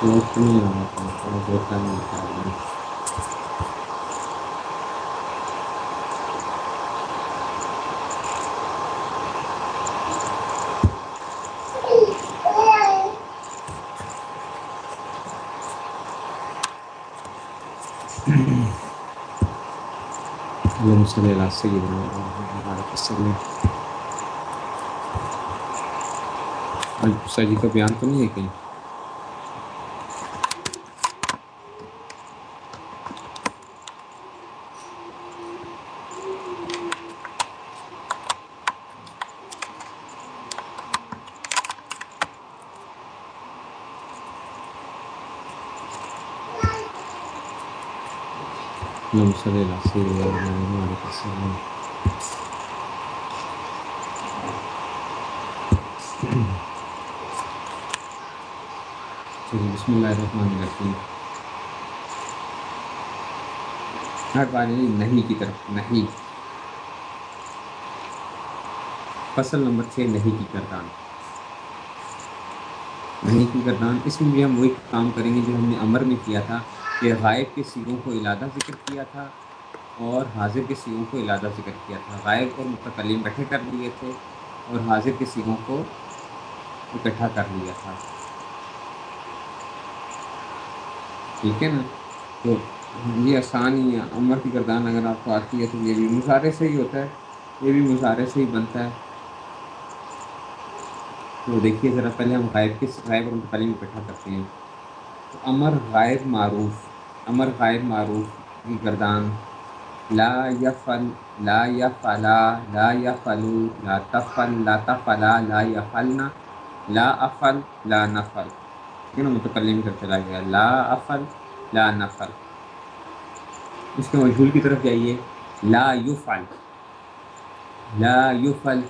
وقت نہیں آ رہا تھا تھوڑا بہت ٹائم اللهم صل على سيدنا محمد وعلى وسلم آج جی کا بیان تو نہیں ہے کہیں اللهم صل على سيدنا محمد وعلى وسلم بسم اللہ الرحمن الرحیم ہر بار نہیں کی طرف نہیں فصل نمبر چھ نہیں کی کردان نہیں کی کردان اس میں بھی ہم وہی کام کریں گے جو ہم نے امر میں کیا تھا کہ غائب کے سیروں کو علادہ ذکر کیا تھا اور حاضر کے سیروں کو علادہ ذکر کیا تھا۔ غائب اور متکلم بیٹھے کر لیے تھے اور حاضر کے سیروں کو اکٹھا کر لیا تھا۔ ٹھیک ہے نا؟ تو یہ آسان ہی ہے۔ عمر کی گردان اگر آپ کو آتی ہے تو یہ بھی مظاہرے سے ہی ہوتا ہے۔ یہ بھی مظاہرے سے ہی بنتا ہے۔ تو دیکھیے ذرا پہلے ہم غائب کس غائب اور متکلم اکٹھا کرتے ہیں۔ تو امر غائب معروف امر غائب معروف کی گردان لا یفل لا یفلا لا یفلو لا تفل لا تفلا لا یفلنا لا افل لا نفل ٹھیک ہے نا متکلم کر چلا گیا لا افل لا نفل اس کے مجھول کی طرف جائیے لا یفل لا یفل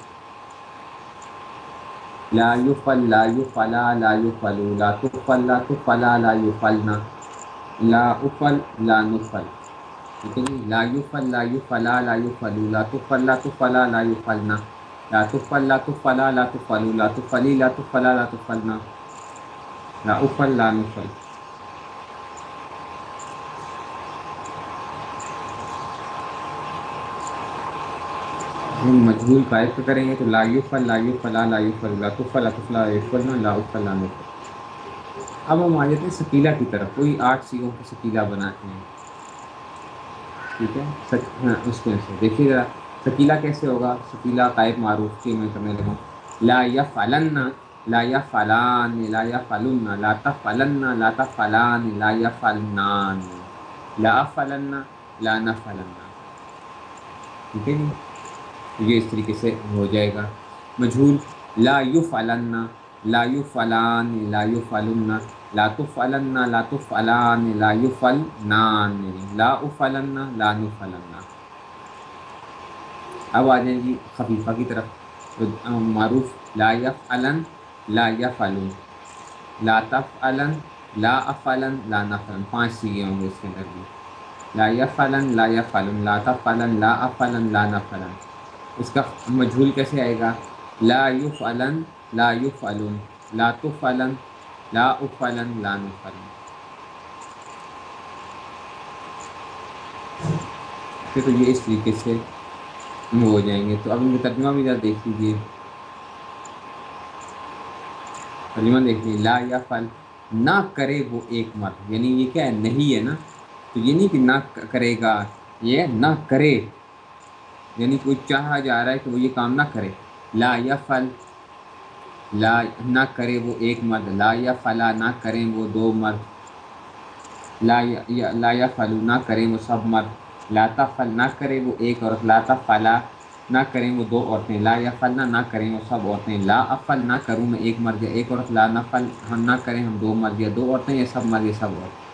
لا یفل لا یفلا لا یفلو لا تفل لا تفلا لا یفلنا لا افل لا نفل۔ ٹھیک ہے جی؟ لا یفل، لا یفلا لا یفلو لا تفل، لا تفلا لا یفلنا۔ لا تفل، لا تفلا لا تفلو لا تفلی لا تفلا لا تفلنا۔ لا افل، لا نفل۔ ہم مجبور قائد کریں گے تو لا یفل، لا یفلا لا یفل، لا تفل، لا تفلا لا یفلنا، لا افل، لا نفل۔ اب ہم آ جاتے ہیں سکیلا کی طرف۔ وہی آٹھ سیگوں کو سکیلا بناتے ہیں ٹھیک ہے؟ سک ہاں اس میں سے۔ دیکھیے ذرا، سکیلا کیسے ہوگا؟ سکیلا قائب معروف کی میں کرنے لگا۔ لا یا فلن لا یا فلان لا یا فلن لا تفلن لا تفلان لا یا فلنان لا فلن لا نفلن ٹھیک ہے جی؟ یہ اس طریقے سے ہو جائے گا۔ مجھول، لا یو فلن لا یو فلان لا یو فلن لا تفلن لا تفلان لا یو فلنان لا افلن لا نفلن اب آ جائیں گی خفیفہ کی طرف. معروف، لا یفعلن لا یفعلن لا تفعلن، لا افعلن لا نفعلن. پانچ سیگے ہوں گے اس کے اندر بھی لا یفعلن لا یفعلن لا تفعلن، لا افعلن لا نفعلن. اس کا مجھول کیسے آئے گا؟ لا یفعلن لا یفعلن لا تفعلن لا افعلن لا نفعلن پھر تو یہ اس طریقے سے ہو جائیں گے۔ تو اب ان کا ترجمہ بھی ذرا دیکھ لیجیے ترجمہ دیکھ لیجیے لا یا فل نہ کرے وہ ایک مرد۔ یعنی یہ کیا ہے؟ نہیں ہے نا؟ تو یہ نہیں کہ نہ کرے گا، یہ نہ کرے۔ یعنی کوئی چاہا جا رہا ہے کہ وہ یہ کام نہ کرے۔ لا یا فل لا، نہ کرے وہ ایک مرد. لا یا فلا نہ کریں وہ دو مرد. لا یا لا یا فلو نہ کریں وہ سب مرد. لاتا فل نہ کرے وہ ایک عورت. لاتا فلا نہ کریں وہ دو عورتیں. لا یا فلنا نہ کریں وہ سب عورتیں. لا افل نہ کروں میں ایک مرد یا ایک عورت. لا نہ فل ہم نہ کریں ہم دو مرد یا دو عورتیں یا سب مرد یا سب عورتیں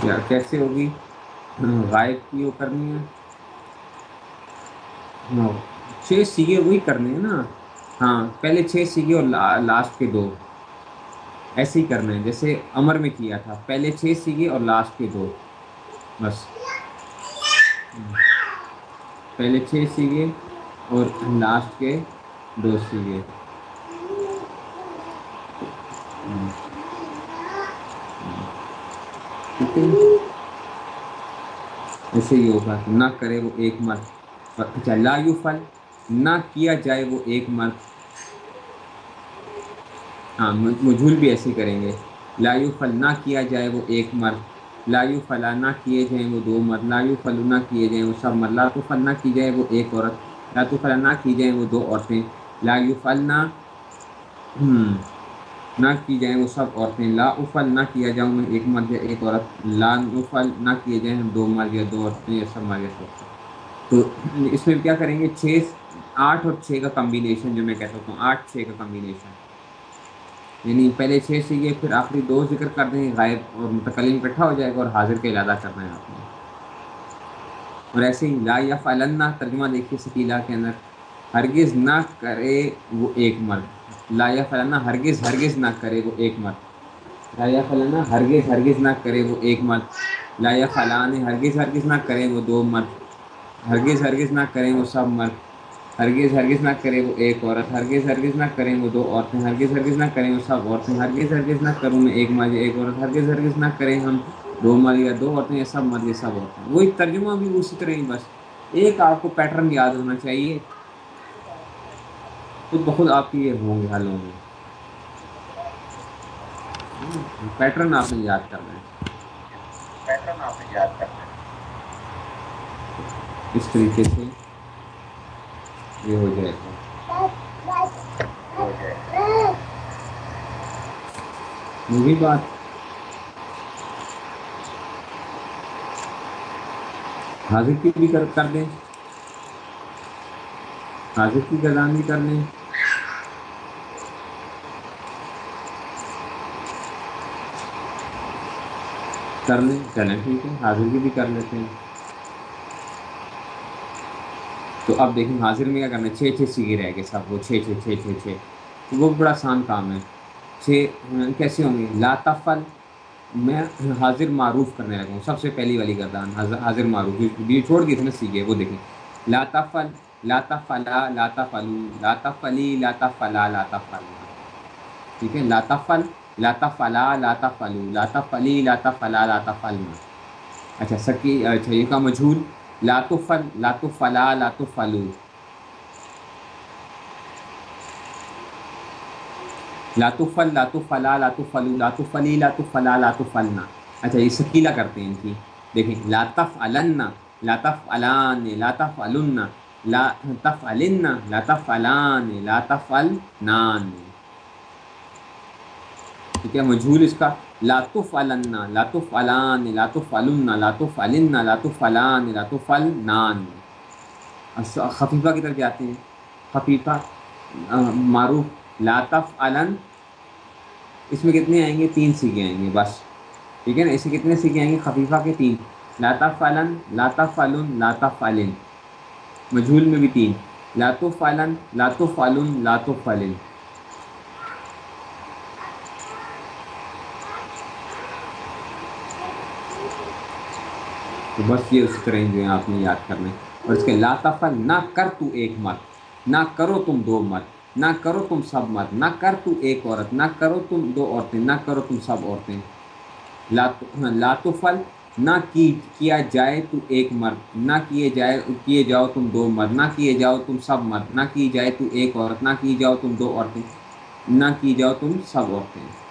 تو کیسے ہوگی؟ غائب کی وہ کرنی ہے۔ چھ سیگے وہی کرنے ہیں نا۔ ہاں پہلے چھ سیکھے اور لاسٹ کے دو۔ ایسے ہی کرنا ہے جیسے امر میں کیا تھا۔ پہلے چھ سیکھے اور لاسٹ کے دو۔ بس۔ پہلے چھ سیکھے اور لاسٹ کے دو سیکھے ٹھیک ہے ایسے ہی ہوگا نہ کرے وہ ایک مرد۔ اچھا لا یو فل نہ کیا جائے وہ ایک مرد۔ ہاں مجھول بھی ایسے کریں گے۔ لاو پھل نہ کیا جائے وہ ایک مرد۔ لاو فلاں نہ کیے جائیں وہ دو مرد۔ لاو فلو نہ کیے جائیں وہ سب مرد۔ لاto پھل نہ کی جائے وہ ایک عورت۔ لاto فلاں نہ کی جائیں وہ دو عورتیں۔ لاو پھل نہ نہ کی جائیں وہ سب عورتیں لا افل نہ کیا جاؤں میں ایک مرد یا ایک عورت، لا نفل نہ کیے جائیں دو مرد یا دو عورتیں یا سب مرد یا سب تو اس میں کیا کریں گے؟ چھ، آٹھ اور چھ کا کمبینیشن جو میں کہہ سکتا ہوں، آٹھ، چھ کا کمبینیشن یعنی پہلے چھ سیگے پھر آخری دو ذکر کر دیں، غائب اور متکلم اکٹھا ہو جائے گا اور حاضر کے ارادہ کرنا ہے آپ۔ نے اور ایسے ہی لا یا فلنا ترجمہ دیکھیے سکیلا کے اندر۔ ہرگز نہ کرے وہ ایک مرد۔ لا فلانا ہرگز ہرگز نہ کرے وہ ایک مرد لا فلانا ہرگز ہرگز نہ کرے وہ ایک مرد لا یا فلاں ہرگز ہرگز نہ کرے وہ دو مرد ہرگز ہرگز نہ کریں وہ سب مرد ہرگز ہرگز نہ کرے وہ ایک عورت۔ ہرگز ہرگز نہ کریں وہ دو عورتیں۔ ہرگز ہرگز نہ کریں وہ سب عورتیں۔ ہرگز ہرگز نہ کروں میں ایک مرض ایک عورت۔ ہرگز ہرگز نہ کریں ہم دو مرض یا دو عورتیں یا سب مرض یا سب عورتیں۔ وہی ترجمہ بھی اسی طرح ہی بس۔ ایک آپ کو پیٹرن یاد ہونا چاہیے۔ خود بخود آپ کے یہ ہوں گے حل ہوں گے۔ پیٹرن آپ نے یاد کر رہے ہیں پیٹرن آپ نے یاد کرنا ہے۔ اس طریقے سے یہ ہو جائے گا۔ وہی بات۔ حاضر کی بھی کر کر دیں۔ حاضر کی گردان بھی کر لیں۔ کر لیں، چلیں ٹھیک ہے، حاضر کی بھی کر لیتے ہیں۔ تو اب دیکھیں حاضر میں کیا کرنا ہے، چھ چھ سیگے رہ گئے سب، وہ چھ چھ چھ چھ چھ۔ تو وہ بڑا آسان کام ہے۔ چھ کیسے ہوں گے لاتفل میں حاضر معروف کرنے لگا ہوں۔ سب سے پہلی والی گردان، حاضر معروف۔ بھی چھوڑ دی تھی نا سیکھے وہ دیکھیں۔ لاتفل لاتا فلا لاتا فلو لاتا فلی لاتا فلا لاتا ٹھیک ہے لاتا فل لاتا فلا لاتا فلو لاتا فلی لاتا فلا لاتا فلنا اچھا سکی اچھا یہ کا مجھول. لاتو فل لاتو فلا لاتو فلو لاتو فل لاتو فلا لاتو فلو لاتو فلی لاتو فلا لاتو فلنا اچھا یہ سکیلا کرتے ہیں ان کی. دیکھیں لاتف علنا لاتف علان لاتف علن لا تفعلن، لا تفعلان، لا تفعلنان. ٹھیک ہے، مجھول اس کا۔ لا تفعلن، لا تفعلان، لا تفعلن لا تفعلن، لا تفعلان، لا تفعلنان۔ اچھا، خفیفہ کی طرف جاتے ہیں۔ خفیفہ معروف۔ لا تفعلن، اس میں کتنے آئیں گے؟ تین سیکھے آئیں گے، بس۔ ٹھیک ہے نا؟ اس سے کتنے سیکھے آئیں گے؟ خفیفہ کے تین۔ لا تفعلن لا تفعلن لا تفعلن۔ مجھول میں بھی تین۔ لاتو فالن لاتو فالن لاتو فالن تو بس یہ اسی طرح جو ہے آپ نے یاد کرنا ہے۔ اور اس کے لاتفل نہ کر تو ایک مرد، نہ کرو تم دو مرد، نہ کرو تم سب مرد، نہ کر تو ایک عورت، نہ کرو تم دو عورتیں، نہ کرو تم سب عورتیں۔ لاتفل ہاں، نہ کی، کیا جائے تو ایک مرد، نہ کیے جائے، کیے جاؤ تم دو مرد، نہ کیے جاؤ تم سب مرد، نہ کی جائے تو ایک عورت، نہ کی جاؤ تم دو عورتیں، نہ کی جاؤ تم سب عورتیں۔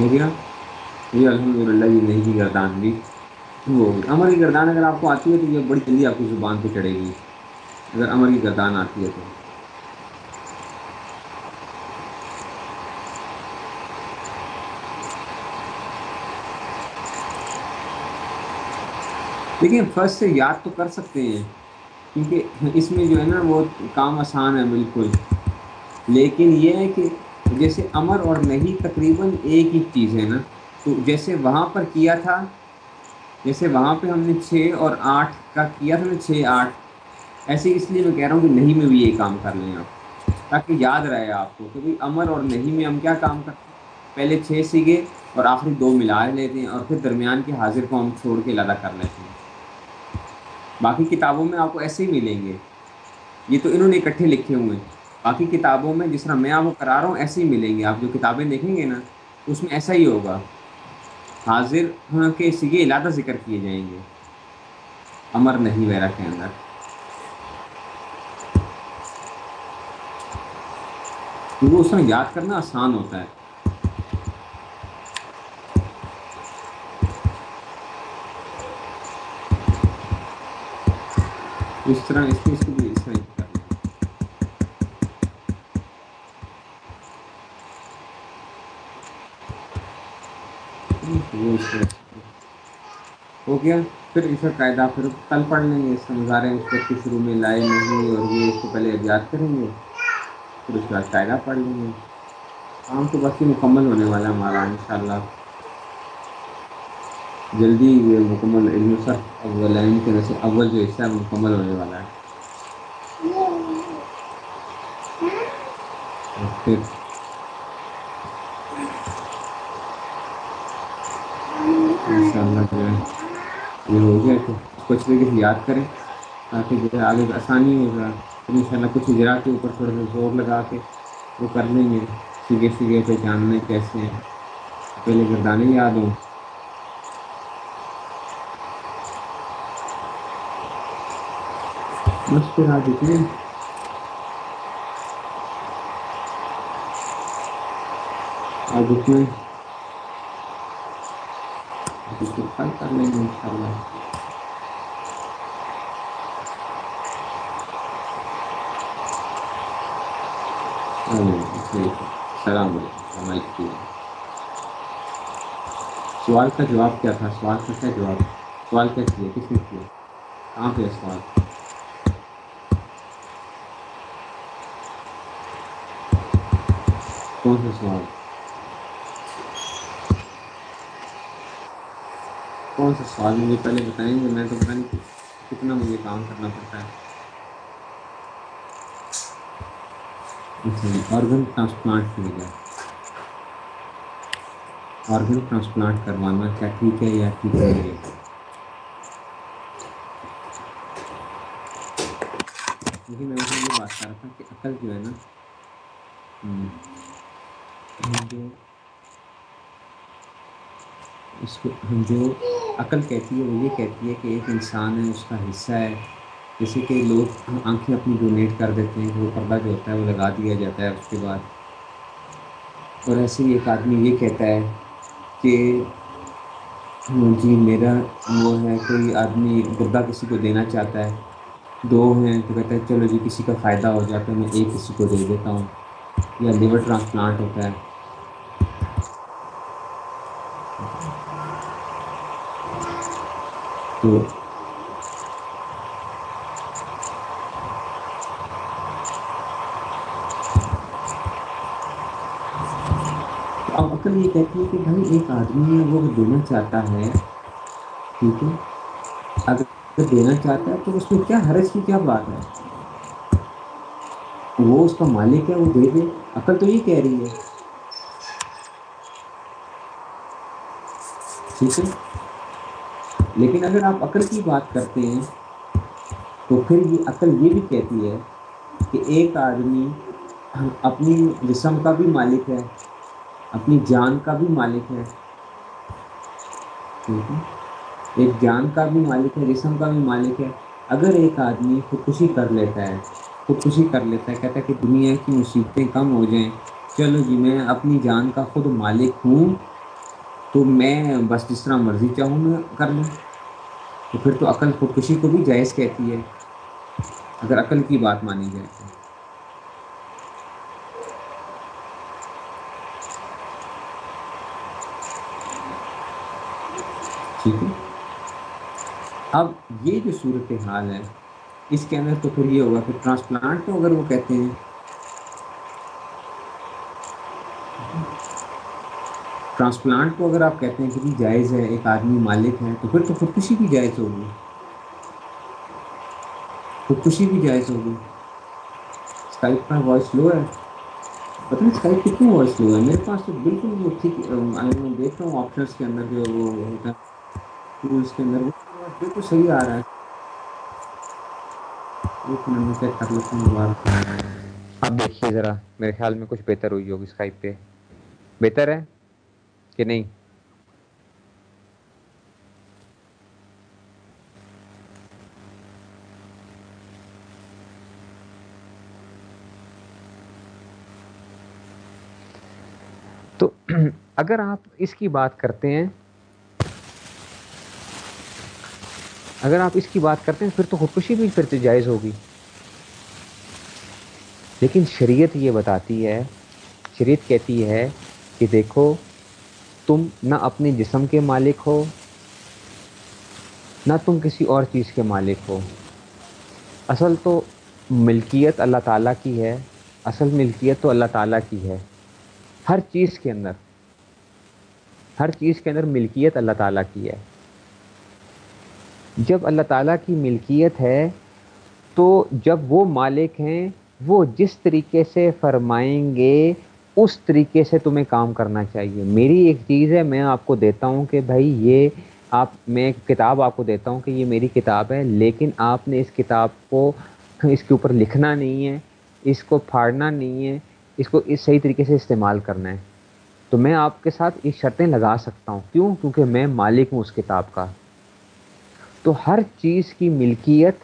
ہو گیا یہ الحمد للہ یہ نہیں کی گردان بھی۔ وہ امر کی گردان اگر آپ کو آتی ہے تو یہ بڑی جلدی آپ کی زبان پہ چڑھے گی۔ اگر امر کی گردان آتی ہے تو۔ لیکن فرسٹ سے یاد تو کر سکتے ہیں۔ کیونکہ اس میں جو ہے نا وہ کام آسان ہے بالکل۔ لیکن یہ ہے کہ جیسے امر اور نہیں تقریباً ایک ہی چیز ہے نا۔ تو جیسے وہاں پر کیا تھا، جیسے وہاں پہ ہم نے چھ اور آٹھ کا کیا تھا نا، چھ آٹھ۔ ایسے اس لیے میں کہہ رہا ہوں کہ نہیں میں بھی یہی کام کر لیں آپ، تاکہ یاد رہے آپ کو۔ کہ بھائی امر اور نہیں میں ہم کیا کام کرتے ہیں؟ پہلے چھ سیگے اور آخری دو ملا لیتے ہیں اور پھر درمیان کے حاضر کو ہم چھوڑ کے ادا کر لیتے ہیں۔ باقی کتابوں میں آپ کو ایسے ہی ملیں گے۔ یہ تو انہوں نے اکٹھے لکھے ہوئے ہیں۔ باقی کتابوں میں جس طرح میں آپ کو کرا رہا ہوں، ایسے ہی ملیں گے۔ آپ جو کتابیں دیکھیں گے نا، اس میں ایسا ہی ہوگا۔ حاضر ہاں کے سگے علادہ ذکر کیے جائیں گے۔ امر نہیں ویرا کے اندر۔ کیونکہ اس میں یاد کرنا آسان ہوتا ہے۔ اس طرح اس اس بھی اس طرح کرنا ہو گیا۔ پھر اس کا قاعدہ پھر کل پڑھ لیں گے سمجھا اس وقت شروع میں لائے نہیں اور یہ اس کو پہلے یاد کریں گے۔ پھر اس کے بعد قاعدہ پڑھ لیں گے۔ کام تو بس ہی مکمل ہونے والا ہے ہمارا ان شاء اللہ جلدی یہ مکمل علم صرف اول کے اول جو حصہ مکمل ہونے والا ہے۔ اور پھر انشاء اللہ جو ہے یہ ہو گیا تو کچھ طریقے سے یاد کریں تاکہ جو ہے آگے آسانی ہوگا پھر ان شاء اللہ کچھ اجرا کے اوپر تھوڑا سا زور لگا کے وہ کر لیں گے۔ سیگے سیگے پہ جاننے کیسے ہیں۔ پہلے گردانے یاد ہوں۔ بس پھر آ دیتے ہیں آج اتنے پھر کل کر لیں گے ان شاء اللہ السلام علیکم. سوال کا جواب کیا تھا؟ سوال کا کیا؟ جواب سوال کیا کیا کس نے کیا؟ کہاں پہ سوال. کون سا سوال؟ کون سا سوال مجھے پہلے بتائیں گے، میں تو پتہ نہیں کتنا مجھے کام کرنا پڑتا ہے۔ اچھا آرگن ٹرانسپلانٹ کی وجہ آرگن ٹرانسپلانٹ کروانا کیا ٹھیک ہے یا ٹھیک نہیں ہے؟ لیکن میں یہ بات کر رہا تھا کہ عقل جو ہے نا جو اس کو جو عقل کہتی ہے وہ یہ کہتی ہے کہ ایک انسان ہے، اس کا حصہ ہے۔ جیسے کہ لوگ آنکھیں اپنی ڈونیٹ کر دیتے ہیں، وہ پردہ جو ہوتا ہے وہ لگا دیا جاتا ہے اس کے بعد۔ اور ایسے ہی ایک آدمی یہ کہتا ہے کہ جی میرا وہ ہے، کوئی آدمی گردہ کسی کو دینا چاہتا ہے، دو ہیں، تو کہتا ہے چلو جی کسی کا فائدہ ہو جاتا ہے، میں ایک کسی کو دے دیتا ہوں۔ یا لیور ٹرانسپلانٹ ہوتا ہے۔ تو اب عقل یہ کہتی ہے کہ بھائی ایک آدمی ہے، وہ دینا چاہتا ہے، ٹھیک ہے، اگر دینا چاہتا ہے تو اس میں کیا حرض کی کیا بات ہے؟ وہ اس کا مالک ہے، وہ دے دے۔ عقل تو یہ کہہ رہی ہے۔ ٹھیک ہے؟ لیکن اگر آپ عقل کی بات کرتے ہیں، تو پھر یہ عقل یہ بھی کہتی ہے کہ ایک آدمی اپنی جسم کا بھی مالک ہے، اپنی جان کا بھی مالک ہے۔ ٹھیک ہے؟ ایک جان کا بھی مالک ہے، جسم کا بھی مالک ہے۔ اگر ایک آدمی خودکشی کر لیتا ہے، خودکشی کر لیتا ہے، کہتا ہے کہ دنیا کی مصیبتیں کم ہو جائیں، چلو جی میں اپنی جان کا خود مالک ہوں، تو میں بس جس طرح مرضی چاہوں، میں کر لوں۔ تو پھر تو عقل خودکشی کو بھی جائز کہتی ہے۔ اگر عقل کی بات مانی جائے تو۔ ٹھیک ہے۔ اب یہ جو صورت حال ہے، اس کے اندر تو پھر یہ ہوگا کہ ٹرانسپلانٹ تو اگر وہ کہتے ہیں ٹرانسپلانٹ کو اگر آپ کہتے ہیں کہ بھی جائز ہے، ایک آدمی مالک ہے، تو پھر تو خودکشی بھی جائز ہوگی۔ خودکشی بھی جائز ہوگی۔ اسکائپ کا وائس لو ہے۔ پتا نہیں اسکائپ کتنی وائس لو ہے۔ میرے پاس تو بالکل وہ ٹھیک میں دیکھ رہا ہوں آپشنس کے اندر جو وہ ہوتا ہے۔ ٹولس کے اندر بالکل صحیح آ رہا ہے۔ ایک منٹ میں کر لیتا ہوں دوبارہ۔ اب دیکھیے ذرا، میرے خیال میں کچھ بہتر ہوئی ہوگی اسکائپ پہ۔ بہتر ہے؟ کہ نہیں؟ تو اگر آپ اس کی بات کرتے ہیں، اگر آپ اس کی بات کرتے ہیں، پھر تو خودکشی بھی پھر جائز ہوگی۔ لیکن شریعت یہ بتاتی ہے، شریعت کہتی ہے کہ دیکھو تم نہ اپنے جسم کے مالک ہو، نہ تم کسی اور چیز کے مالک ہو۔ اصل تو ملکیت اللہ تعالیٰ کی ہے، اصل ملکیت تو اللہ تعالیٰ کی ہے۔ ہر چیز کے اندر، ہر چیز کے اندر ملکیت اللہ تعالیٰ کی ہے۔ جب اللہ تعالیٰ کی ملکیت ہے، تو جب وہ مالک ہیں، وہ جس طریقے سے فرمائیں گے اس طریقے سے تمہیں کام کرنا چاہیے۔ میری ایک چیز ہے، میں آپ کو دیتا ہوں کہ بھائی، یہ آپ، میں ایک کتاب آپ کو دیتا ہوں کہ یہ میری کتاب ہے، لیکن آپ نے اس کتاب کو اس کے اوپر لکھنا نہیں ہے، اس کو پھاڑنا نہیں ہے، اس کو اس صحیح طریقے سے استعمال کرنا ہے۔ تو میں آپ کے ساتھ یہ شرطیں لگا سکتا ہوں۔ کیوں؟ کیونکہ میں مالک ہوں اس کتاب کا۔ تو ہر چیز کی ملکیت،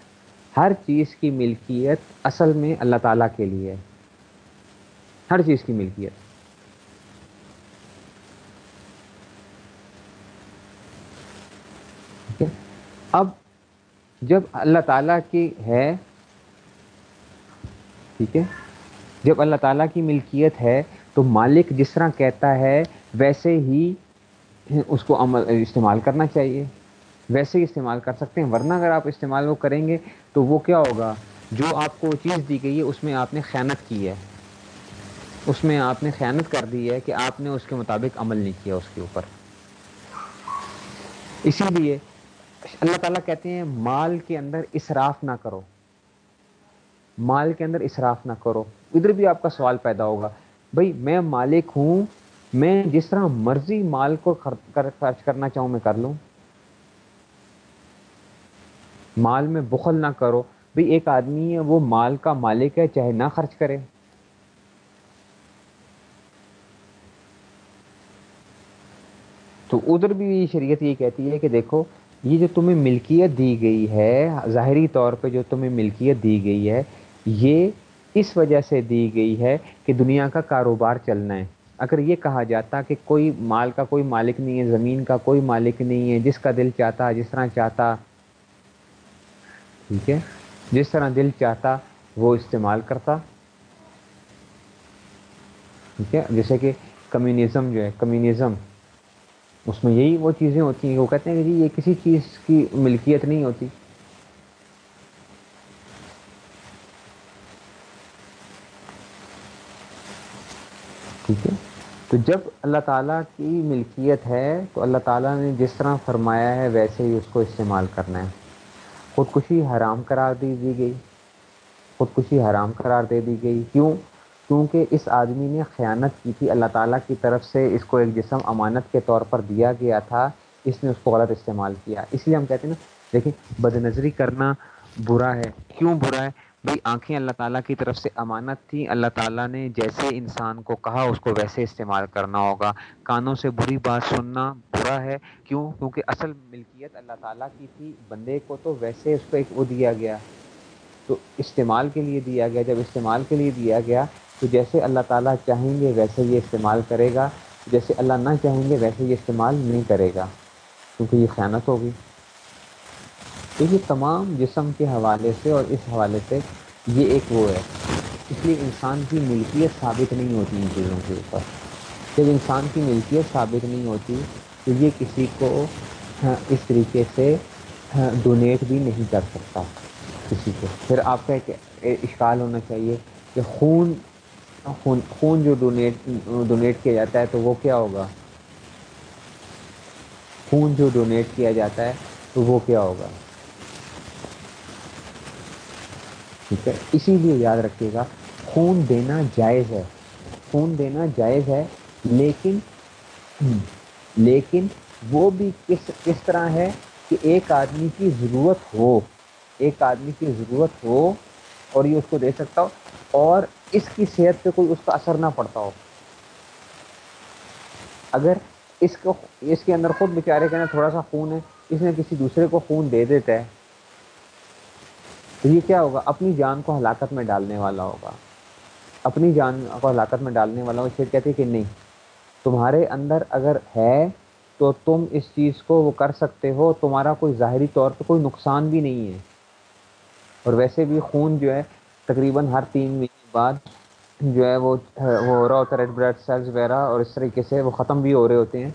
ہر چیز کی ملکیت اصل میں اللہ تعالیٰ کے لیے ہے۔ ہر چیز کی ملکیت۔ اب جب اللہ تعالیٰ کی ہے، ٹھیک ہے؟ جب اللہ تعالیٰ کی ملکیت ہے، تو مالک جس طرح کہتا ہے، ویسے ہی اس کو عمل استعمال کرنا چاہیے۔ ویسے ہی استعمال کر سکتے ہیں، ورنہ اگر آپ استعمال وہ کریں گے، تو وہ کیا ہوگا؟ جو آپ کو چیز دی گئی ہے، اس میں آپ نے خیانت کی ہے۔ اس میں آپ نے خیانت کر دی ہے کہ آپ نے اس کے مطابق عمل نہیں کیا اس کے اوپر۔ اسی لیے اللہ تعالیٰ کہتے ہیں، مال کے اندر اسراف نہ کرو۔ مال کے اندر اسراف نہ کرو۔ ادھر بھی آپ کا سوال پیدا ہوگا، بھائی میں مالک ہوں، میں جس طرح مرضی مال کو خرچ کرنا چاہوں میں کر لوں۔ مال میں بخل نہ کرو۔ بھئی ایک آدمی ہے، وہ مال کا مالک ہے، چاہے نہ خرچ کرے۔ تو ادھر بھی شریعت یہ کہتی ہے کہ دیکھو، یہ جو تمہیں ملکیت دی گئی ہے، ظاہری طور پہ جو تمہیں ملکیت دی گئی ہے، یہ اس وجہ سے دی گئی ہے کہ دنیا کا کاروبار چلنا ہے۔ اگر یہ کہا جاتا کہ کوئی مال کا کوئی مالک نہیں ہے، زمین کا کوئی مالک نہیں ہے، جس کا دل چاہتا، جس طرح چاہتا، ٹھیک ہے، جس طرح دل چاہتا، وہ استعمال کرتا۔ ٹھیک ہے، جیسے کہ کمیونزم جو ہے، کمیونزم۔ اس میں یہی وہ چیزیں ہوتی ہیں، وہ کہتے ہیں کہ جی یہ کسی چیز کی ملکیت نہیں ہوتی۔ ٹھیک ہے؟ تو جب اللہ تعالیٰ کی ملکیت ہے، تو اللہ تعالیٰ نے جس طرح فرمایا ہے، ویسے ہی اس کو استعمال کرنا ہے۔ خودکشی حرام قرار دی دی گئی۔ خودکشی حرام قرار دے دی گئی۔ کیوں؟ کیونکہ اس آدمی نے خیانت کی تھی، اللہ تعالیٰ کی طرف سے اس کو ایک جسم امانت کے طور پر دیا گیا تھا، اس نے اس کو غلط استعمال کیا۔ اس لیے ہم کہتے ہیں نا، دیکھیں، بد نظری کرنا برا ہے۔ کیوں برا ہے؟ بھائی آنکھیں اللہ تعالیٰ کی طرف سے امانت تھی اللہ تعالیٰ نے جیسے انسان کو کہا، اس کو ویسے استعمال کرنا ہوگا۔ کانوں سے بری بات سننا برا ہے۔ کیوں؟ کیونکہ اصل ملکیت اللہ تعالیٰ کی تھی، بندے کو تو ویسے اس کو ایک وہ دیا گیا۔ تو استعمال کے لیے دیا گیا۔ جب استعمال کے لیے دیا گیا تو جیسے اللہ تعالیٰ چاہیں گے ویسے یہ استعمال کرے گا، جیسے اللہ نہ چاہیں گے ویسے یہ استعمال نہیں کرے گا، کیونکہ یہ خیانت ہوگی۔ تو یہ تمام جسم کے حوالے سے اور اس حوالے سے یہ ایک وہ ہے۔ اس لیے انسان کی ملکیت ثابت نہیں ہوتی ان چیزوں کے اوپر۔ جب انسان کی ملکیت ثابت نہیں ہوتی تو یہ کسی کو ہاں، اس طریقے سے ہاں، ڈونیٹ بھی نہیں کر سکتا کسی کو۔ پھر آپ کا ایک اشکال ہونا چاہیے کہ خون خون خون جو ڈونیٹ ڈونیٹ کیا جاتا ہے تو وہ کیا ہوگا؟ خون جو ڈونیٹ کیا جاتا ہے تو وہ کیا ہوگا؟ ٹھیک ہے؟ اسی لیے یاد رکھیے گا، خون دینا جائز ہے۔ خون دینا جائز ہے، لیکن لیکن وہ بھی کس کس طرح ہے کہ ایک آدمی کی ضرورت ہو، ایک آدمی کی ضرورت ہو اور یہ اس کو دے سکتا ہو اور اس کی صحت پہ کوئی اس کا اثر نہ پڑتا ہو۔ اگر اس کو، اس کے اندر خود بیچارے کے اندر تھوڑا سا خون ہے، اس نے کسی دوسرے کو خون دے دیتا ہے، تو یہ کیا ہوگا؟ اپنی جان کو ہلاکت میں ڈالنے والا ہوگا۔ اپنی جان کو ہلاکت میں ڈالنے والا ہوگا پھر کہتے کہ نہیں، تمہارے اندر اگر ہے تو تم اس چیز کو وہ کر سکتے ہو، تمہارا کوئی ظاہری طور پہ کوئی نقصان بھی نہیں ہے۔ اور ویسے بھی خون جو ہے تقریباً ہر تین مہینے بعد جو ہے وہ وہ ہو رہا ہوتا ہے ریڈ بلڈ سیلز وغیرہ اور اس طریقے سے وہ ختم بھی ہو رہے ہوتے ہیں۔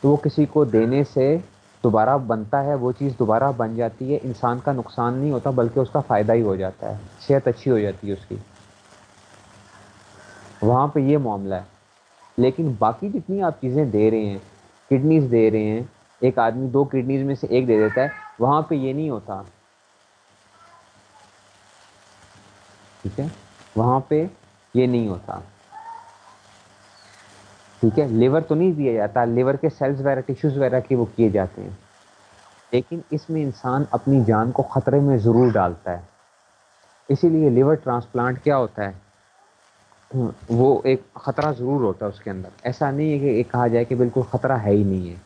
تو وہ کسی کو دینے سے دوبارہ بنتا ہے، وہ چیز دوبارہ بن جاتی ہے، انسان کا نقصان نہیں ہوتا، بلکہ اس کا فائدہ ہی ہو جاتا ہے، صحت اچھی ہو جاتی ہے اس کی۔ وہاں پہ یہ معاملہ ہے۔ لیکن باقی جتنی آپ چیزیں دے رہے ہیں کڈنیز دے رہے ہیں، ایک آدمی دو کڈنیز میں سے ایک دے دیتا ہے، وہاں پہ یہ نہیں ہوتا۔ ٹھیک ہے؟ وہاں پہ یہ نہیں ہوتا۔ ٹھیک ہے، لیور تو نہیں دیا جاتا، لیور کے سیلز وغیرہ ٹیشوز وغیرہ کے وہ کیے جاتے ہیں۔ لیکن اس میں انسان اپنی جان کو خطرے میں ضرور ڈالتا ہے۔ اسی لیے لیور ٹرانسپلانٹ کیا ہوتا ہے؟ وہ ایک خطرہ ضرور ہوتا ہے اس کے اندر۔ ایسا نہیں ہے کہ ایک کہا جائے کہ بالکل خطرہ ہے ہی نہیں ہے۔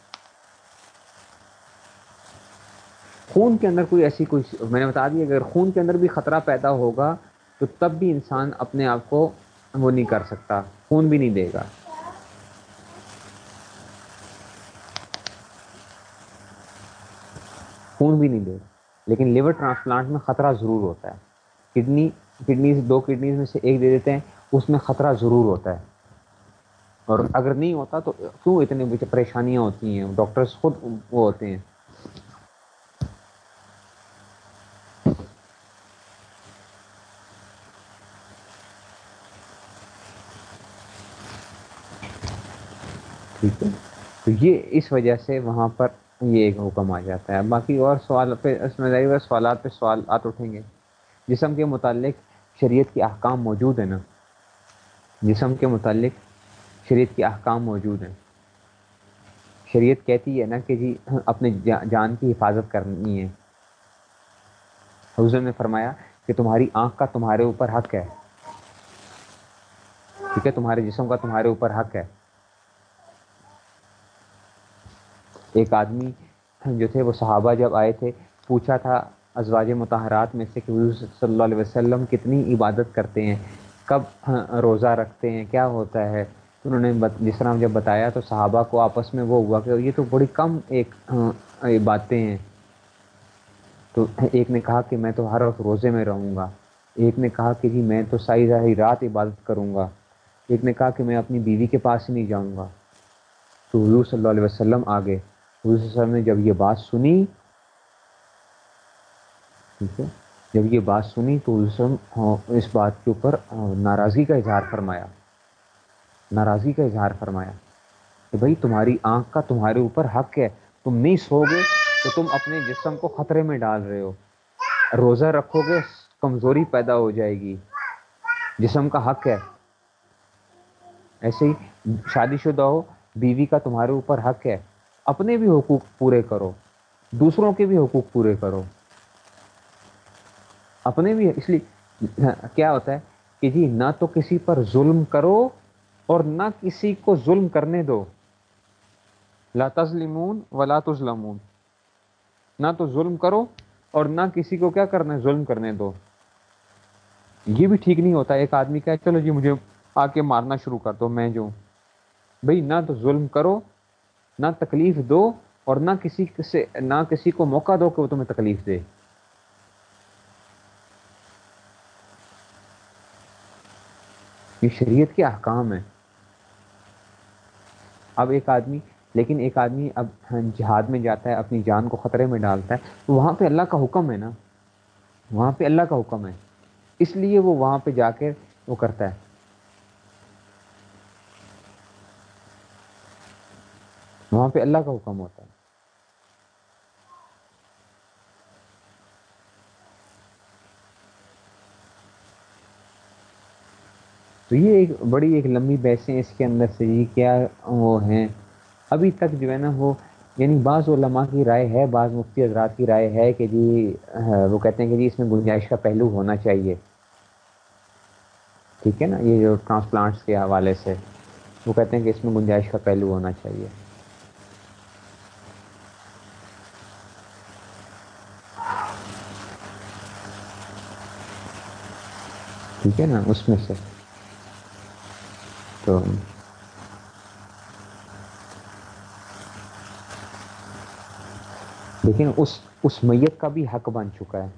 خون کے اندر کوئی ایسی کوئی میں نے بتا دی اگر خون کے اندر بھی خطرہ پیدا ہوگا تو تب بھی انسان اپنے آپ کو وہ نہیں کر سکتا، خون بھی نہیں دے گا۔ خون بھی نہیں دے گا۔ لیکن لیور ٹرانسپلانٹ میں خطرہ ضرور ہوتا ہے۔ کڈنی، کڈنیز، دو کڈنیز میں سے ایک دے دیتے ہیں، اس میں خطرہ ضرور ہوتا ہے۔ اور اگر نہیں ہوتا تو کیوں اتنے پریشانیاں ہوتی ہیں؟ ڈاکٹرس خود وہ ہوتے ہیں۔ ٹھیک ہے۔ تو یہ اس وجہ سے وہاں پر یہ ایک حکم آ جاتا ہے۔ باقی اور سوال پہ، اس میں سوالات پہ سوالات اٹھیں گے۔ جسم کے متعلق شریعت کے احکام موجود ہیں نا؟ جسم کے متعلق شریعت کے احکام موجود ہیں۔ شریعت کہتی ہے نا کہ جی اپنے جان کی حفاظت کرنی ہے۔ حضور نے فرمایا کہ تمہاری آنکھ کا تمہارے اوپر حق ہے۔ ٹھیک ہے، تمہارے جسم کا تمہارے اوپر حق ہے۔ ایک آدمی جو تھے وہ صحابہ جب آئے تھے، پوچھا تھا ازواج متحرات میں سے کہ صلی اللہ علیہ وسلم کتنی عبادت کرتے ہیں، کب روزہ رکھتے ہیں، کیا ہوتا ہے؟ انہوں نے جس طرح جب بتایا تو صحابہ کو آپس میں وہ ہوا کہ یہ تو بڑی کم ایک باتیں ہیں۔ تو ایک نے کہا کہ میں تو ہر وقت روزے میں رہوں گا۔ ایک نے کہا کہ جی میں تو ساری ساری رات عبادت کروں گا۔ ایک نے کہا کہ میں اپنی بیوی کے پاس ہی نہیں جاؤں گا۔ تو حضور صلی اللہ علیہ وسلم آگے حضور نے جب یہ بات سنی، ٹھیک ہے، جب یہ بات سنی تو حضور ہاں، اس بات کے اوپر ناراضگی کا اظہار فرمایا۔ ناراضگی کا اظہار فرمایا کہ بھائی، تمہاری آنکھ کا تمہارے اوپر حق ہے۔ تم نہیں سو گے تو تم اپنے جسم کو خطرے میں ڈال رہے ہو۔ روزہ رکھو گے، کمزوری پیدا ہو جائے گی۔ جسم کا حق ہے۔ ایسے ہی شادی شدہ ہو، بیوی کا تمہارے اوپر حق ہے۔ اپنے بھی حقوق پورے کرو، دوسروں کے بھی حقوق پورے کرو۔ اپنے بھی، اس لیے کیا ہوتا ہے کہ جی نہ تو کسی پر ظلم کرو اور نہ کسی کو ظلم کرنے دو۔ لا تظلمون ولا تظلمون۔ نہ تو ظلم کرو اور نہ کسی کو کیا کرنا ہے، ظلم کرنے دو۔ یہ بھی ٹھیک نہیں ہوتا۔ ایک آدمی کہ چلو جی مجھے آ کے مارنا شروع کر دو، میں جو بھائی، نہ تو ظلم کرو نہ تکلیف دو اور نہ کسی سے نہ کسی کو موقع دو کہ وہ تمہیں تکلیف دے۔ یہ شریعت کے احکام ہیں۔ اب ایک آدمی لیکن ایک آدمی اب جہاد میں جاتا ہے، اپنی جان کو خطرے میں ڈالتا ہے، تو وہاں پہ اللہ کا حکم ہے نا۔ وہاں پہ اللہ کا حکم ہے۔ اس لیے وہ وہاں پہ جا کے وہ کرتا ہے۔ وہاں پہ اللہ کا حکم ہوتا ہے۔ تو یہ ایک بڑی ایک لمبی بحثیں اس کے اندر سے جی کیا وہ ہیں۔ ابھی تک جو ہے نا وہ یعنی بعض علماء کی رائے ہے، بعض مفتی حضرات کی رائے ہے کہ جی ہاں، وہ کہتے ہیں کہ جی اس میں گنجائش کا پہلو ہونا چاہیے۔ ٹھیک ہے نا؟ یہ جو ٹرانسپلانٹس کے حوالے سے، وہ کہتے ہیں کہ اس میں گنجائش کا پہلو ہونا چاہیے۔ ٹھیک ہے نا، اس میں سے۔ تو لیکن اس اس میت کا بھی حق بن چکا ہے۔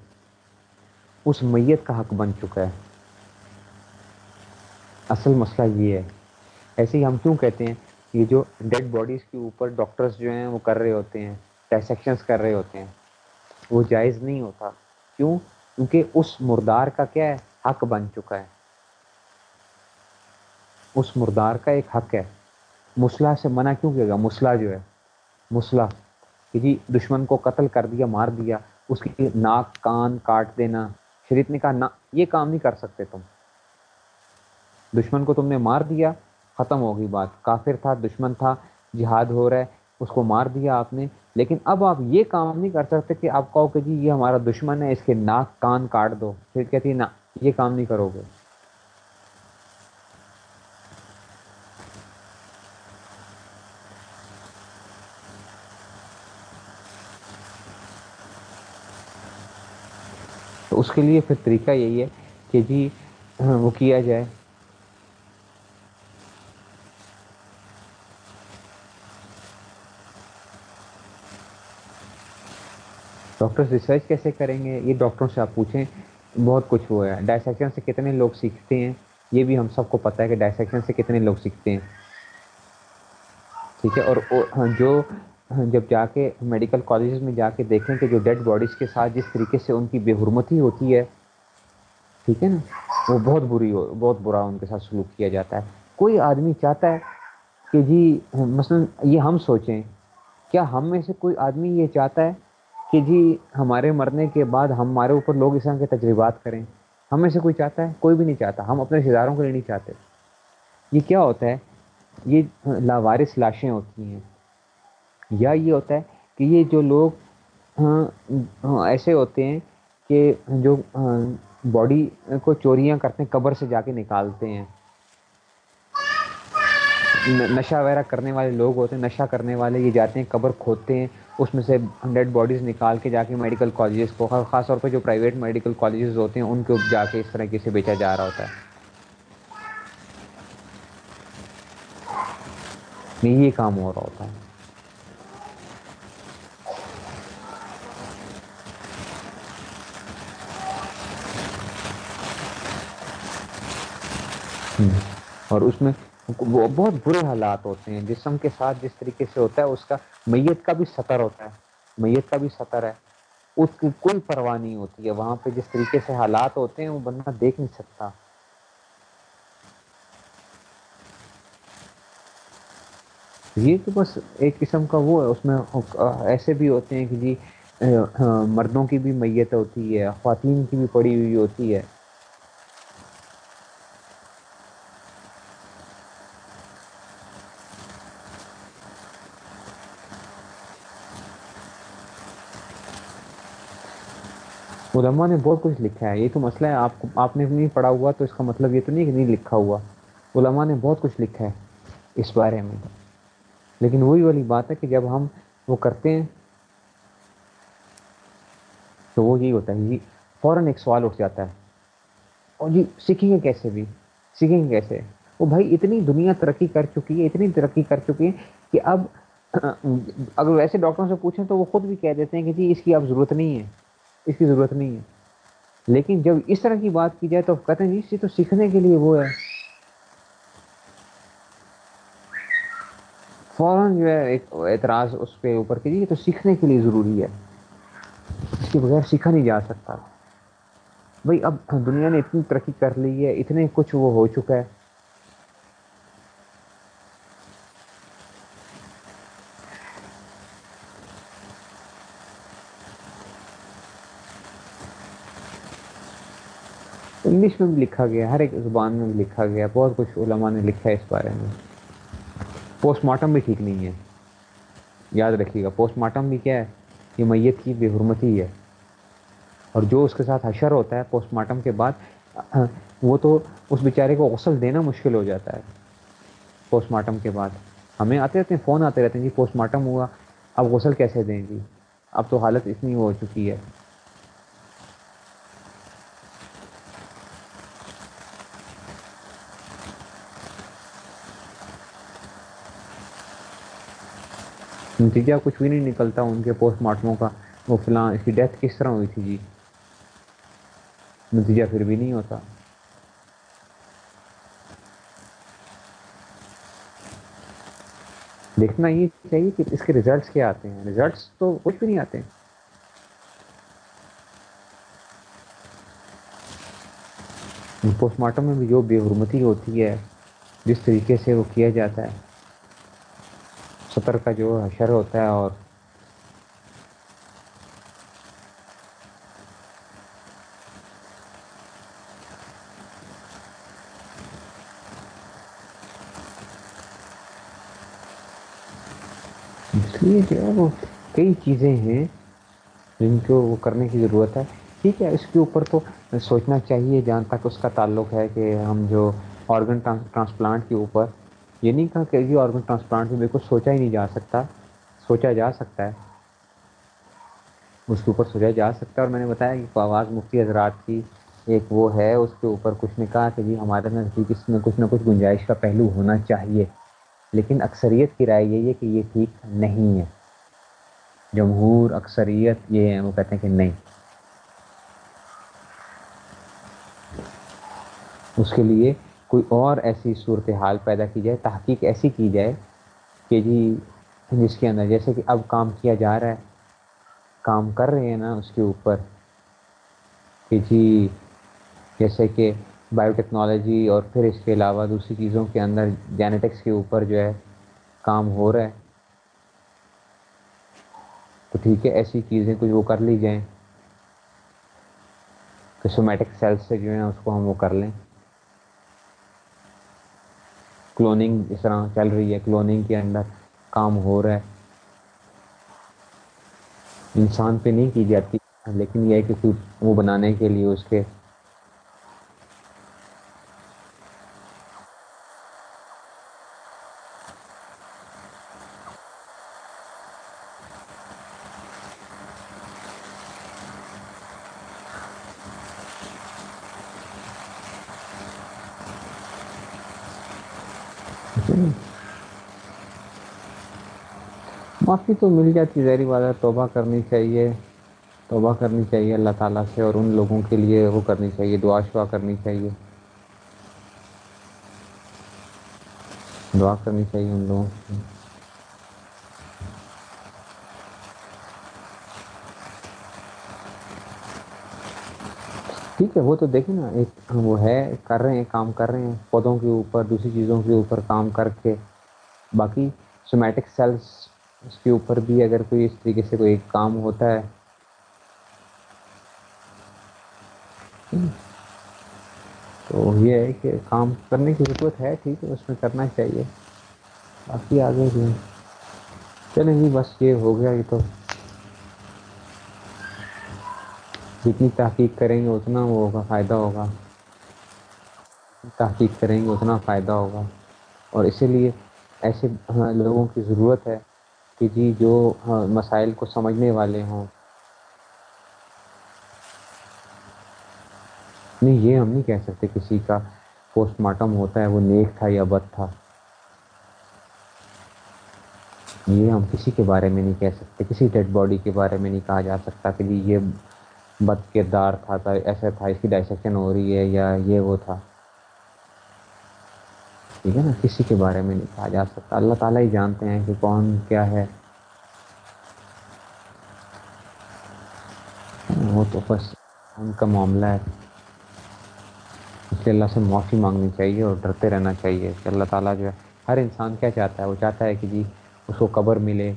اس میت کا حق بن چکا ہے۔ اصل مسئلہ یہ ہے۔ ایسے ہی ہم کیوں کہتے ہیں، یہ جو ڈیڈ باڈیز کے اوپر ڈاکٹرز جو ہیں، وہ کر رہے ہوتے ہیں ڈائسیکشنس کر رہے ہوتے ہیں۔ وہ جائز نہیں ہوتا۔ کیوں؟ کیونکہ اس مردار کا کیا ہے؟ حق بن چکا ہے۔ اس مردار کا ایک حق ہے۔ مسلح سے منع کیوں کیا گیا؟ مسلح جو ہے، مسلح۔ کہ جی دشمن کو قتل کر دیا، مار دیا، اس کی ناک، کان کاٹ دینا شریف نے کہا، نہ، یہ کام نہیں کر سکتے تم۔ دشمن کو تم نے مار دیا، ختم ہوگی بات۔ کافر تھا، دشمن تھا، جہاد ہو رہا ہے، اس کو مار دیا آپ نے۔ لیکن اب آپ یہ کام نہیں کر سکتے کہ آپ کہو کہ جی یہ ہمارا دشمن ہے، اس کے ناک، کان کاٹ دو۔ پھر کہتی نہ یہ کام نہیں کرو گے۔ تو اس کے لیے پھر طریقہ یہی ہے کہ جی وہ کیا جائے۔ ڈاکٹرس ریسرچ کیسے کریں گے؟ یہ ڈاکٹروں سے آپ پوچھیں۔ بہت کچھ ہوا ہے۔ ڈائسیکشن سے کتنے لوگ سیکھتے ہیں؟ یہ بھی ہم سب کو پتہ ہے کہ ڈائسیکشن سے کتنے لوگ سیکھتے ہیں۔ ٹھیک ہے؟ اور ہاں، جو ہاں، جب جا کے میڈیکل کالجز میں جا کے دیکھیں کہ جو ڈیڈ باڈیز کے ساتھ جس طریقے سے ان کی بے حرمتی ہوتی ہے، ٹھیک ہے نا؟ وہ بہت بری ہو، بہت برا ان کے ساتھ سلوک کیا جاتا ہے۔ کوئی آدمی چاہتا ہے کہ جی ہاں، مثلا یہ ہم سوچیں، کیا ہم میں سے کوئی آدمی یہ چاہتا ہے کہ جی ہمارے مرنے کے بعد ہمارے اوپر لوگ اس طرح کے تجربات کریں۔ ہمیں سے کوئی چاہتا ہے؟ کوئی بھی نہیں چاہتا۔ ہم اپنے رشتے داروں کو لیے نہیں چاہتے۔ یہ کیا ہوتا ہے؟ یہ لاوارث لاشیں ہوتی ہیں۔ یا یہ ہوتا ہے کہ یہ جو لوگ ایسے ہوتے ہیں کہ جو باڈی کو چوریاں کرتے ہیں، قبر سے جا کے نکالتے ہیں۔ نشہ وغیرہ کرنے والے لوگ ہوتے ہیں، نشہ کرنے والے یہ جاتے ہیں، قبر کھودتے ہیں۔ اس میں سے ہنڈریڈ باڈیز نکال کے جا کے میڈیکل کالجز کو خاص طور پہ جو پرائیویٹ میڈیکل کالجز ہوتے ہیں، ان کو جا کے اس طریقے سے بیچا جا رہا ہوتا ہے۔ یہ کام ہو رہا ہوتا ہے۔ اور اس میں وہ بہت برے حالات ہوتے ہیں۔ جسم کے ساتھ جس طریقے سے ہوتا ہے، اس کا میت کا بھی سطر ہوتا ہے۔ میت کا بھی سطر ہے۔ اس کی کوئی پرواہ نہیں ہوتی ہے۔ وہاں پہ جس طریقے سے حالات ہوتے ہیں، وہ بندہ دیکھ نہیں سکتا۔ یہ تو بس ایک قسم کا وہ ہے۔ اس میں ایسے بھی ہوتے ہیں کہ جی مردوں کی بھی میت ہوتی ہے، خواتین کی بھی پڑی ہوئی ہوتی ہے۔ علماء نے بہت کچھ لکھا ہے، یہ تو مسئلہ ہے، آپ کو آپ نے نہیں پڑھا ہوا تو اس کا مطلب یہ تو نہیں کہ نہیں لکھا ہوا۔ علماء نے بہت کچھ لکھا ہے اس بارے میں۔ لیکن وہی والی بات ہے کہ جب ہم وہ کرتے ہیں، تو وہ یہی ہوتا ہے جی فوراً ایک سوال اٹھ جاتا ہے۔ اور جی سیکھیں گے کیسے بھی؟ سیکھیں گے کیسے؟ وہ بھائی اتنی دنیا ترقی کر چکی ہے، اتنی ترقی کر چکی ہے کہ اب اگر ویسے ڈاکٹروں سے پوچھیں تو وہ خود بھی کہہ دیتے ہیں کہ جی اس کی اب ضرورت نہیں ہے۔ اس کی ضرورت نہیں ہے۔ لیکن جب اس طرح کی بات کی جائے تو کہتے ہیں جی تو سیکھنے کے لیے وہ ہے۔ فوراً جو ہے ایک اعتراض اس کے اوپر کہ جی تو سیکھنے کے لیے ضروری ہے۔ اس کے بغیر سیکھا نہیں جا سکتا۔ بھائی اب دنیا نے اتنی ترقی کر لی ہے، اتنے کچھ وہ ہو چکا ہے۔ انگلش میں بھی لکھا گیا ہر ایک زبان میں بھی لکھا گیا بہت کچھ علماء نے لکھا ہے اس بارے میں۔ پوسٹ مارٹم بھی ٹھیک نہیں ہے۔ یاد رکھیے گا پوسٹ مارٹم بھی کیا ہے؟ یہ میت کی بے حرمتی ہے۔ اور جو اس کے ساتھ حشر ہوتا ہے پوسٹ مارٹم کے بعد، وہ تو اس بیچارے کو غسل دینا مشکل ہو جاتا ہے۔ پوسٹ مارٹم کے بعد۔ ہمیں آتے رہتے ہیں، فون آتے رہتے ہیں جی پوسٹ مارٹم ہوا، اب غسل کیسے دیں گی؟ اب تو حالت اتنی ہو چکی ہے۔ نتیجہ کچھ بھی نہیں نکلتا ان کے پوسٹ مارٹموں کا، وہ فلاں اس کی ڈیتھ کس طرح ہوئی تھی جی؟ نتیجہ پھر بھی نہیں ہوتا۔ دیکھنا یہ چاہیے کہ اس کے ریزلٹس کیا آتے ہیں۔ ریزلٹس تو کچھ بھی نہیں آتے۔ ہیں پوسٹ مارٹم میں بھی جو بے حرمتی ہوتی ہے، جس طریقے سے وہ کیا جاتا ہے۔ سطر کا جو حشر ہوتا ہے اور اس لیے جو ہے وہ کئی چیزیں ہیں جن کو وہ کرنے کی ضرورت ہے ٹھیک ہے اس کے اوپر تو سوچنا چاہیے جہاں تک اس کا تعلق ہے کہ ہم جو آرگن ٹرانسپلانٹ کے اوپر یہ نہیں کہا کہ جی آرگن ٹرانسپلانٹ میں بالکل سوچا ہی نہیں جا سکتا، سوچا جا سکتا ہے۔ اس کے اوپر سوچا جا سکتا ہے اور میں نے بتایا کہ آواز مفتی حضرات کی ایک وہ ہے، اس کے اوپر کچھ نے کہا کہ جی ہمارے نزدیک اس میں کچھ نہ کچھ گنجائش کا پہلو ہونا چاہیے، لیکن اکثریت کی رائے یہی ہے کہ یہ ٹھیک نہیں ہے۔ جمہور، اکثریت، یہ ہے وہ کہتے ہیں کہ نہیں۔ اس کے لیے کوئی اور ایسی صورتحال پیدا کی جائے، تحقیق ایسی کی جائے کہ جی جس کے اندر جیسے کہ اب کام کیا جا رہا ہے، کام کر رہے ہیں نا اس کے اوپر، کہ جی جیسے کہ بایو ٹیکنالوجی اور پھر اس کے علاوہ دوسری چیزوں کے اندر جینیٹکس کے اوپر جو ہے کام ہو رہا ہے۔ تو ٹھیک ہے، ایسی چیزیں کچھ وہ کر لی جائیں، کہ سومیٹک سیلس سے جو ہے اس کو ہم وہ کر لیں۔ کلوننگ اس طرح چل رہی ہے کلوننگ کے اندر کام ہو رہا ہے۔ انسان پہ نہیں کی جاتی، لیکن یہ ہے کہ وہ بنانے کے لیے اس کے معافی تو مل جاتی ظاہری بات ہے، توبہ کرنی چاہیے، توبہ کرنی چاہیے اللہ تعالیٰ سے اور ان لوگوں کے لیے وہ کرنی چاہیے، دعا شعا کرنی چاہیے۔ دعا کرنی چاہیے ان لوگوں کی ٹھیک ہے، وہ تو دیکھیں نا، ایک وہ ہے، کر رہے ہیں، کام کر رہے ہیں، پودوں کے اوپر، دوسری چیزوں کے اوپر کام کر کے، باقی سومیٹک سیلس اس کے اوپر بھی اگر کوئی اس طریقے سے کوئی کام ہوتا ہے۔ تو یہ ہے کہ کام کرنے کی ضرورت ہے، ٹھیک ہے، اس میں کرنا چاہیے۔ باقی آگے بھی۔ چلیں جی بس یہ ہو گیا، یہ تو۔ جتنی تحقیق کریں گے اتنا وہ ہوگا، فائدہ ہوگا۔ تحقیق کریں گے اتنا فائدہ ہوگا۔ اور اسی لیے ایسے لوگوں کی ضرورت ہے کہ جی جو ہاں، مسائل کو سمجھنے والے ہوں۔ نہیں، یہ ہم نہیں کہہ سکتے کسی کا پوسٹ مارٹم ہوتا ہے، وہ نیک تھا یا بد تھا۔ یہ ہم کسی کے بارے میں نہیں کہہ سکتے، کسی ڈیڈ باڈی کے بارے میں نہیں کہا جا سکتا کہ جی یہ بد کردار تھا تھا، ایسا تھا، اس کی ڈائسیکشن ہو رہی ہے یا یہ وہ تھا۔ ٹھیک ہے نا؟ کسی کے بارے میں نہیں کہا جا سکتا۔ اللہ تعالیٰ ہی جانتے ہیں کہ کون کیا ہے۔ وہ تو بس ان کا معاملہ ہے اس لیے اللہ سے معافی مانگنی چاہیے اور ڈرتے رہنا چاہیے کہ اللہ تعالیٰ جو ہے، ہر انسان کیا چاہتا ہے؟ وہ چاہتا ہے کہ جی اس کو قبر ملے۔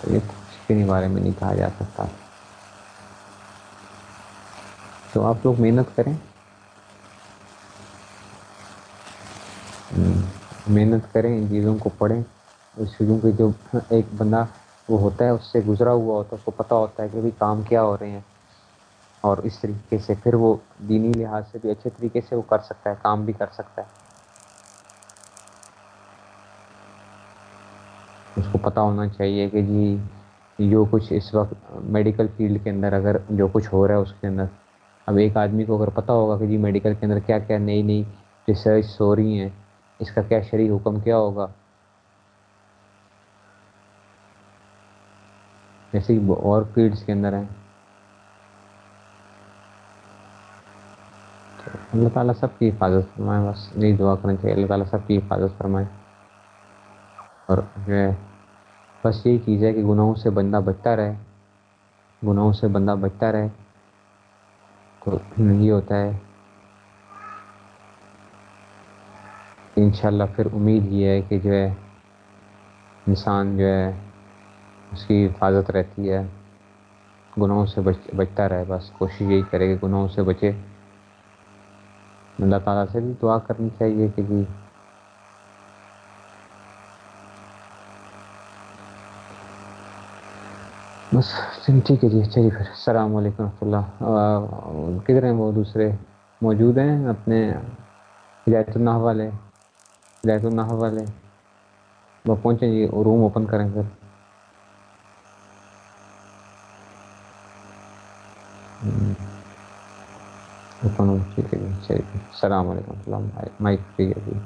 تو یہ کچھ کے بارے میں نہیں کہا جا سکتا۔ تو آپ لوگ محنت کریں۔ محنت کریں، ان چیزوں کو پڑھیں۔ اس چیزوں کے جو ایک بندہ وہ ہوتا ہے، اس سے گزرا ہوا ہوتا ہے، اس کو پتہ ہوتا ہے کہ بھائی کام کیا ہو رہے ہیں۔ اور اس طریقے سے پھر وہ دینی لحاظ سے بھی اچھے طریقے سے وہ کر سکتا ہے، کام بھی کر سکتا ہے۔ اس کو پتہ ہونا چاہیے کہ جی جو کچھ اس وقت میڈیکل فیلڈ کے اندر اگر جو کچھ ہو رہا ہے، اس کے اندر اب ایک آدمی کو اگر پتہ ہوگا کہ جی میڈیکل کے اندر کیا کیا نئی نئی ریسرچ ہو رہی ہیں، اس کا کیا شرعی حکم کیا ہوگا؟ جیسے کہ اور فیلڈس کے اندر ہیں۔ اللہ تعالیٰ سب کی حفاظت فرمائے، بس یہی دعا کرنا چاہیے، اللہ تعالیٰ سب کی حفاظت فرمائے۔ اور جو ہے، بس یہی چیز ہے کہ گناہوں سے بندہ بچتا رہے۔ گناہوں سے بندہ بچتا رہے۔ یہ ہوتا ہے۔ انشاءاللہ پھر امید یہ ہے کہ جو ہے، انسان جو ہے، اس کی حفاظت رہتی ہے۔ گناہوں سے بچ، بچتا رہے، بس کوشش یہی کرے کہ گناہوں سے بچے۔ اللہ تعالیٰ سے بھی دعا کرنی چاہیے کہ جی بس ٹھیک ہے جی چلیے پھر۔ السلام علیکم رحمۃ اللہ۔ کدھر ہیں وہ دوسرے؟ موجود ہیں اپنے ہدایت اللہ والے؟ ہدایت اللہ والے؟ وہ پہنچیں جی روم اوپن کریں پھر۔ اوپن ٹھیک ہے جی چلیے السلام علیکم اللہ۔ مائک ٹھیک ہے جی۔